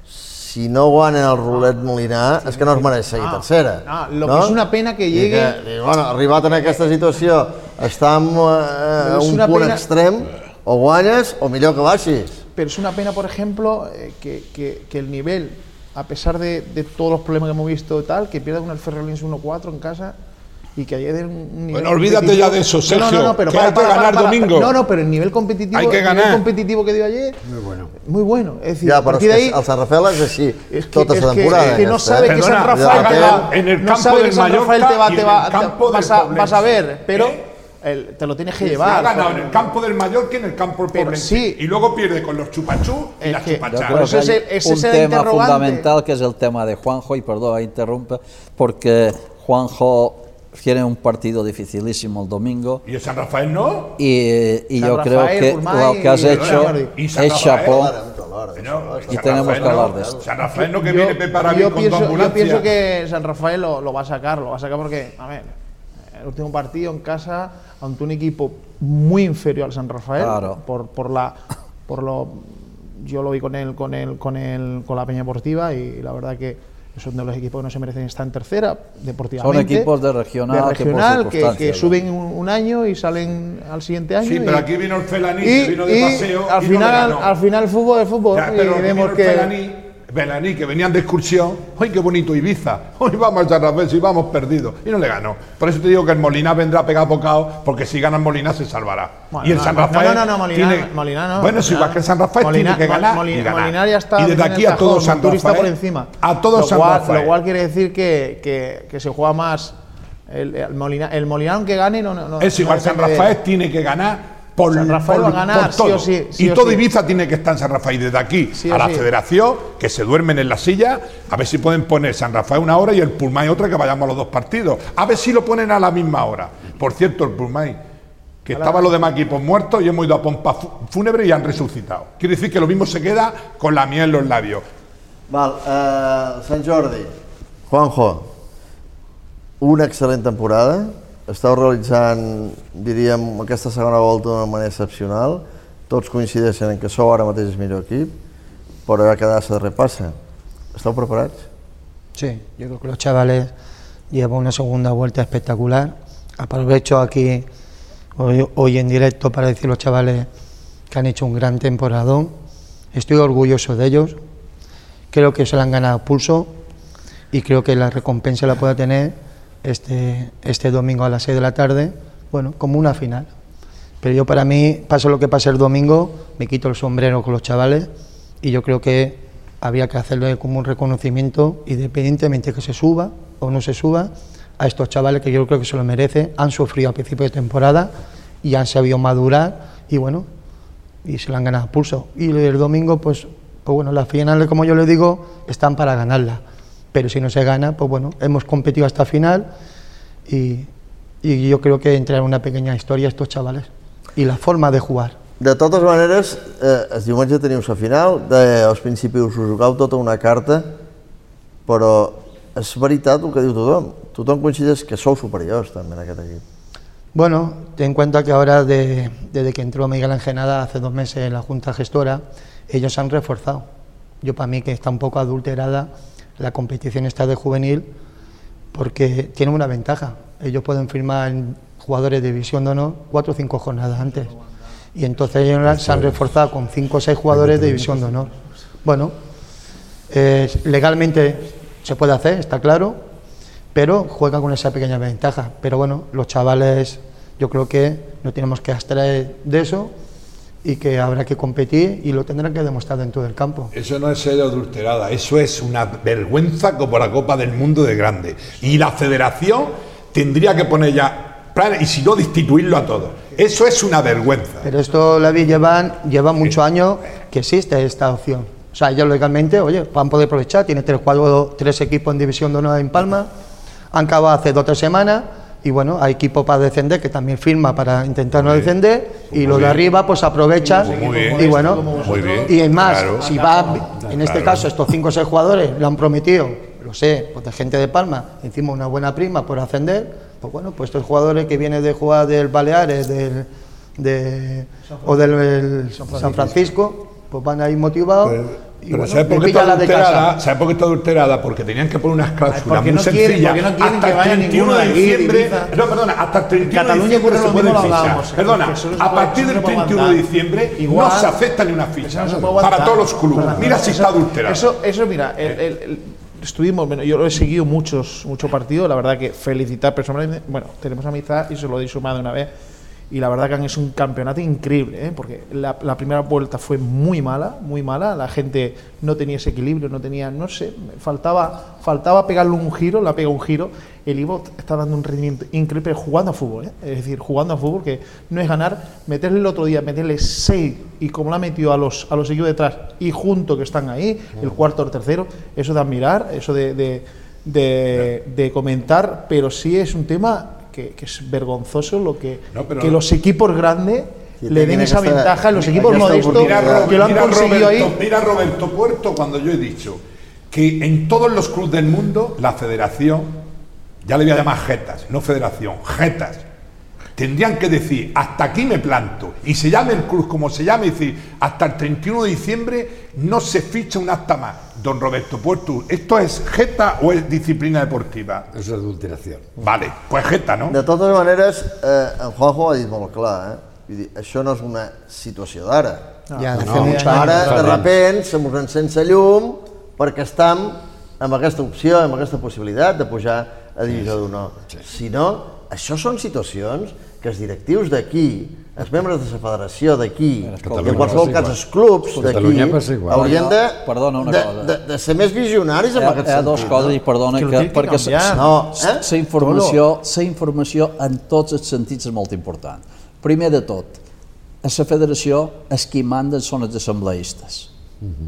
Si no guanen el rolet Molinar, és que no es mereix seguir Ah, tercera. ah, lo que és una pena que I llegue- Que, i, bueno, arribat en aquesta situació, està en eh, És un punt pena- extrem, o guanyes o millor que baixis. Pero es una pena, por ejemplo, eh, que, que- que el nivel, a pesar de, de todos los problemas que hemos visto y tal, que pierda con el Ferrolins 1-4 en casa, y que haya un nivel Bueno, olvídate ya de eso, No, Sergio, no, no, pero que para, hay que para, para, ganar para. domingo. No, no, pero el nivel competitivo, Hay que el nivel ganar. competitivo que dio ayer, Muy bueno. muy bueno. Es decir, Ja, a però és partir de ahí, el Sant Rafael és així, es que, tota es que- es que no sabe que San Rafael en el no campo sabe del que San Rafael te va, y te en va, el campo te- vas, del a, vas a ver, pero ¿Eh? el- te lo tienes que Ha llevar. ganado por- en el campo del Mallorca y en el campo del Pero Poblense. sí. Y luego pierde con los chupachú y Es las chupachas. ese un es el tema fundamental que es el tema de Juanjo, y perdón, interrumpe, porque Juanjo tiene un partido dificilísimo el domingo ¿Y el San Rafael no? y, y San yo creo Rafael, que Pulmay lo que has y- hecho. Y es chapó. Y tenemos Rafael que hablar no. de esto. San Rafael no que yo, viene Arabi yo con pienso, yo pienso que San Rafael lo, lo va a sacar, lo va a sacar porque, a ver, el último partido en casa ante un equipo muy inferior al San Rafael Claro. por, por la por lo yo lo vi con él con él con él con la Peña Deportiva y la verdad que son de los equipos que no se merecen estar en tercera deportivamente Son equipos de regional de que por regional que, que ¿no? suben un, un año y salen al siguiente año Sí, y- pero aquí vino el Felaní, y, que vino de y paseo al y no final ganó. al final el fútbol es fútbol Ya, y vemos vino el que Felaní, que venían de excursión. ¡Ay, qué bonito Ibiza! Hoy vamos San Rafael, si vamos perdidos. Y no le ganó. Por eso te digo que el Molina vendrá a pegar bocado, porque si gana el Molina se salvará. Bueno, y el no, San Rafael. no, no, no, Molina- tiene- Molina no, Bueno, Molina- igual que el San Rafael Molina- tiene que ganar. Molina- y ganar. Molina ya está y desde aquí a todo San Rafael. por encima. A todo lo San cual, Rafael. Lo cual quiere decir que, que, que se juega más. El, el Molina, el Molina, aunque gane, no. no es igual, San de- Rafael tiene que ganar por, San Rafael por- va a ganar, por sí o todo. sí, sí y todo sí. Ibiza tiene que estar en San Rafael. Y desde aquí Sí a la sí. federación, que se duermen en la silla, a ver si pueden poner San Rafael una hora y el Pulmay otra, que vayamos a los dos partidos. A ver si lo ponen a la misma hora. Por cierto, el Pulmay, que estaban los demás equipos muertos y hemos ido a pompa fúnebre y han resucitado. Quiere decir que lo mismo se queda con la miel en los labios. Val, eh, Sant Jordi, Juanjo, una excel·lent temporada. Esteu realitzant, diríem, aquesta segona volta d'una manera excepcional. Tots coincideixen en que sou ara mateix el millor equip, però ja quedar-se de repassa. Esteu preparats? Sí, yo creo que los chavales llevan una segunda vuelta espectacular. Aprovecho aquí hoy, hoy en directo para decir a los chavales que han hecho un gran temporadón. Estoy orgulloso de ellos. Creo que se le han ganado pulso y creo que la recompensa la pueda tener este, este domingo a las 6 de la tarde, bueno, como una final. Pero yo para mí, pase lo que pase el domingo, me quito el sombrero con los chavales y yo creo que habría que hacerle como un reconocimiento, independientemente que se suba o no se suba, a estos chavales que yo creo que se lo merecen, han sufrido a principio de temporada y han sabido madurar y bueno, y se le han ganado pulso. Y el domingo, pues, pues bueno, las finales, como yo le digo, están para ganarla. Pero si no se gana, pues bueno, hemos competido hasta final y, y yo creo que entra en una pequeña historia estos chavales y la forma de jugar. De totes maneres, eh, el diumenge teniu la final, de, als principis us jugueu tota una carta, però és veritat el que diu tothom. Tothom coincideix que sou superiors també en aquest equip. Bueno, ten en cuenta que ahora, de- desde que entró Miguel Angenada hace dos meses en la Junta Gestora, ellos se han reforzado. Yo para mí que está un poco adulterada la competición esta de juvenil, porque tienen una ventaja. Ellos pueden firmar en jugadores de división de honor cuatro o cinco jornadas antes. Y entonces ellos se han reforzado con cinco o seis jugadores de división de honor. Bueno, eh, legalmente se puede hacer, está claro, pero juegan con esa pequeña ventaja. Pero bueno, los chavales, yo creo que no tenemos que abstraer de eso y que habrá que competir y lo tendrán que demostrar dentro del campo. Eso no es ser adulterada, eso es una vergüenza como la Copa del Mundo de grande. Y la federación tendría que poner ya planes y si no destituirlo a todos. Eso es una vergüenza. Pero esto, Lavi, llevan, llevan muchos años que existe esta opción. O sea, ellos legalmente, oye, van a poder aprovechar, tiene tres, cuatro, tres equipos en División de Honor en Palma, han acabado hace dos o tres semanas, y bueno, hay equipos para descender que también firma para intentar no descender, y los de arriba pues aprovechan, Muy bien. y bueno, Muy bien, y es más, claro. si va, en este caso, estos cinco o seis jugadores lo han prometido, lo sé, pues de gente de Palma, encima una buena prima por ascender, pues bueno, pues estos jugadores que vienen de jugar del Baleares, del, de, o del el San Francisco, pues van ahí motivados. y Pero bueno, ¿sabes por qué está adulterada? ¿Sabes por qué está adulterada? Porque tenían que poner unas cláusulas muy no sencillas. no quieren hasta el vaya 31 ninguno de diciembre. No, perdona, hasta el 31 Cataluña de diciembre se pueden hablábamos, Perdona, a partir del no se puede 31 de diciembre no se acepta ni una ficha para todos los clubes. Mira si está adulterada. Eso, eso mira, el- estuvimos, bueno, yo lo he seguido muchos, muchos partidos, la verdad que felicitar personalmente, bueno, tenemos amistad y se lo he dicho más de una vez, y la verdad que hecho un campeonato increíble, ¿eh? porque la, la primera vuelta fue muy mala, muy mala, la gente no tenía ese equilibrio, no tenía, no sé, faltaba, faltaba pegarle un giro, la pega un giro, el Ivo está dando un rendimiento increíble jugando a fútbol, ¿eh? es decir, jugando a fútbol, que no es ganar, meterle el otro día, meterle seis, y como lo ha metido a los, a los equipos detrás, y junto que están ahí, el cuarto o el tercero, eso de admirar, eso de, de, de, de comentar, pero sí es un tema que, que es vergonzoso lo que, No, pero que no. los equipos grandes le den esa ventaja a los equipos modestos. Mira, que lo han mira conseguido Roberto, ahí. Mira Roberto Puerto cuando yo he dicho que en todos los clubes del mundo la federación, ya le voy a llamar jetas, no federación, jetas, tendrían que decir hasta aquí me planto y se llame el club como se llame y decir hasta el 31 de diciembre no se ficha un acta más. Don Roberto Puerto, ¿esto es jeta o es disciplina deportiva? És adulteració. Vale, pues jeta, ¿no? De totes maneres, eh, en Juanjo ha dit molt clar, eh? Vull dir, això no és una situació d'ara. Ya de no, no. Ara, de repent, se mos sense llum perquè estem amb aquesta opció, amb aquesta possibilitat de pujar a divisió d'honor. Si no, això són situacions que els directius d'aquí, els membres de la federació d'aquí, i en qualsevol cas els clubs d'aquí, haurien de, Perdona una de, cosa. de, de ser més visionaris en aquest hi ha sentit. dues coses, i perdona, Que perquè. No, eh? la informació, la informació en tots els sentits és molt important. Primer de tot, a la federació els qui manden són els assembleistes.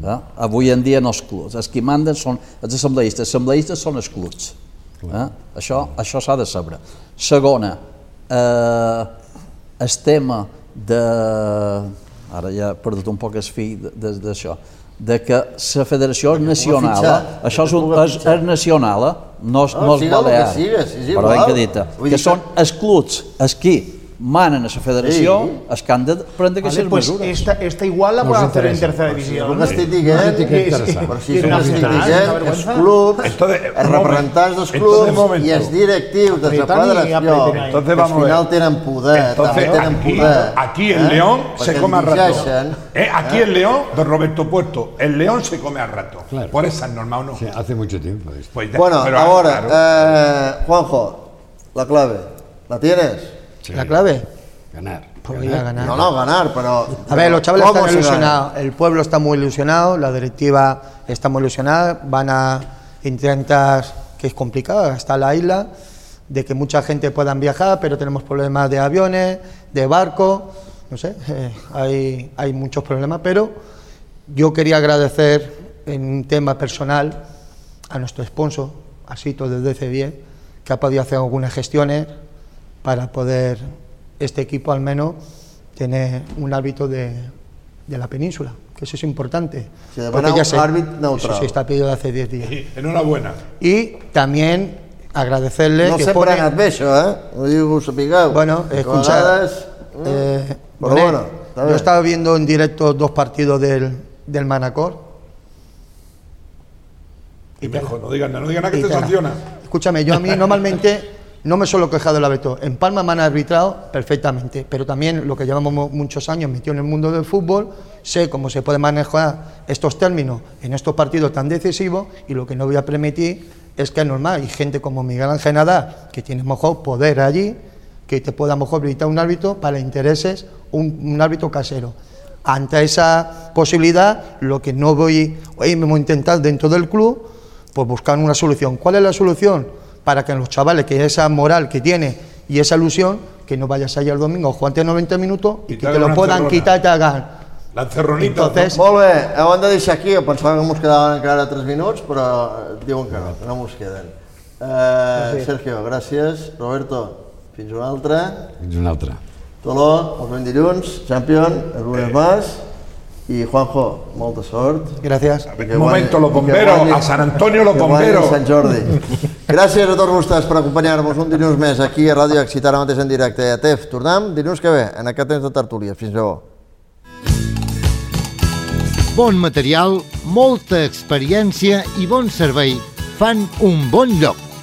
eh? Avui en dia no els clubs. Els qui manden són els assembleistes. Els assembleistes són els clubs. Eh? Això, això s'ha de saber. Segona, eh, el tema de... Ara ja he perdut un poc el fi de- de- d'això de que la federació és nacional, això és, un, és, és nacional, no és, No, no és que balear, si és però ben que dita, que són els clubs els qui manen a la federació, Sí. els que han de prendre aquestes Vale, pues mesures. esta, esta igual la Nos pueden hacer en tercera El división. que estic dient, No té que interessar. però si Que són els que dient, els clubs, Entonces, els representants dels clubs i els directius de la federació, que al final tenen poder, Entonces, també tenen aquí, poder. aquí el eh? León se come a rato. Eh, Aquí el León, don Roberto Puerto, el León se come a rato. Claro. Por esa norma o no. Sí, hace mucho tiempo. esto. Pues Bueno, ahora, claro. eh, Juanjo, la clave, ¿la tienes? Sí, La clave, Ganar. podría ganar. No, no, ganar, pero... A ver, los chavales ¿cómo están ilusionados, el pueblo está muy ilusionado, la directiva está muy ilusionada, van a intentar, que es complicado, hasta la isla, de que mucha gente puedan viajar, pero tenemos problemas de aviones, de barcos, no sé, eh, hay, hay muchos problemas, pero yo quería agradecer en un tema personal a nuestro sponsor, Asito desde DC10, que ha podido hacer algunas gestiones para poder este equipo al menos tener un árbitro de, de la península, que eso es importante. Se demana porque ya un sé-. Eso sí está pedido de hace 10 días. Y enhorabuena. Y también agradecerle No que sempre pone- ha anat bé, això, eh? Diu, ho sapigueu. Bueno, Que a escucha, vegades, eh, Pero Bonet, bueno, yo estaba viendo en directo dos partidos del, del Manacor. Y mejor, no digan nada, no digan nada que Y te sanciona. Escúchame, yo a mí normalmente no me suelo quejar del árbitro. En Palma me han arbitrado perfectamente, pero también lo que llevamos mu- muchos años metido en el mundo del fútbol, sé cómo se puede manejar estos términos en estos partidos tan decisivos y lo que no voy a permitir es que es normal. Y gente como Miguel Ángel Nadal, que tiene mejor poder allí, que te pueda mejor habilitar un árbitro para intereses, un, un árbitro casero. Ante esa posibilidad, lo que no voy, hoy a intentar dentro del club, pues buscar una solución. ¿Cuál es la solución? Para que los chavales, que esa moral que tiene y esa ilusión, que no vayas allá el domingo, jugante 90 minutos y, Y que te lo puedan quitar y te hagan. La encerronita. Entonces, Molt bé, heu de deixar aquí, jo pensava que mos quedaven encara 3 minuts, però eh, diuen que no, que no mos queden. Eh, Sergio, gràcies. Roberto, fins una altra. Fins una altra. Toló, els veiem dilluns. Champion, el lunes más. I Juanjo, molta sort. Gracias. Un momento, los bomberos, guanyi- a San Antonio los bomberos. Sant Jordi. Gràcies a tots vostès per acompanyar-nos un dilluns més aquí a Ràdio Èxit, ara mateix en directe. A TEF, tornem dilluns que ve, en aquest temps de tertúlia. Fins llavors. Bon material, molta experiència i bon servei fan un bon lloc.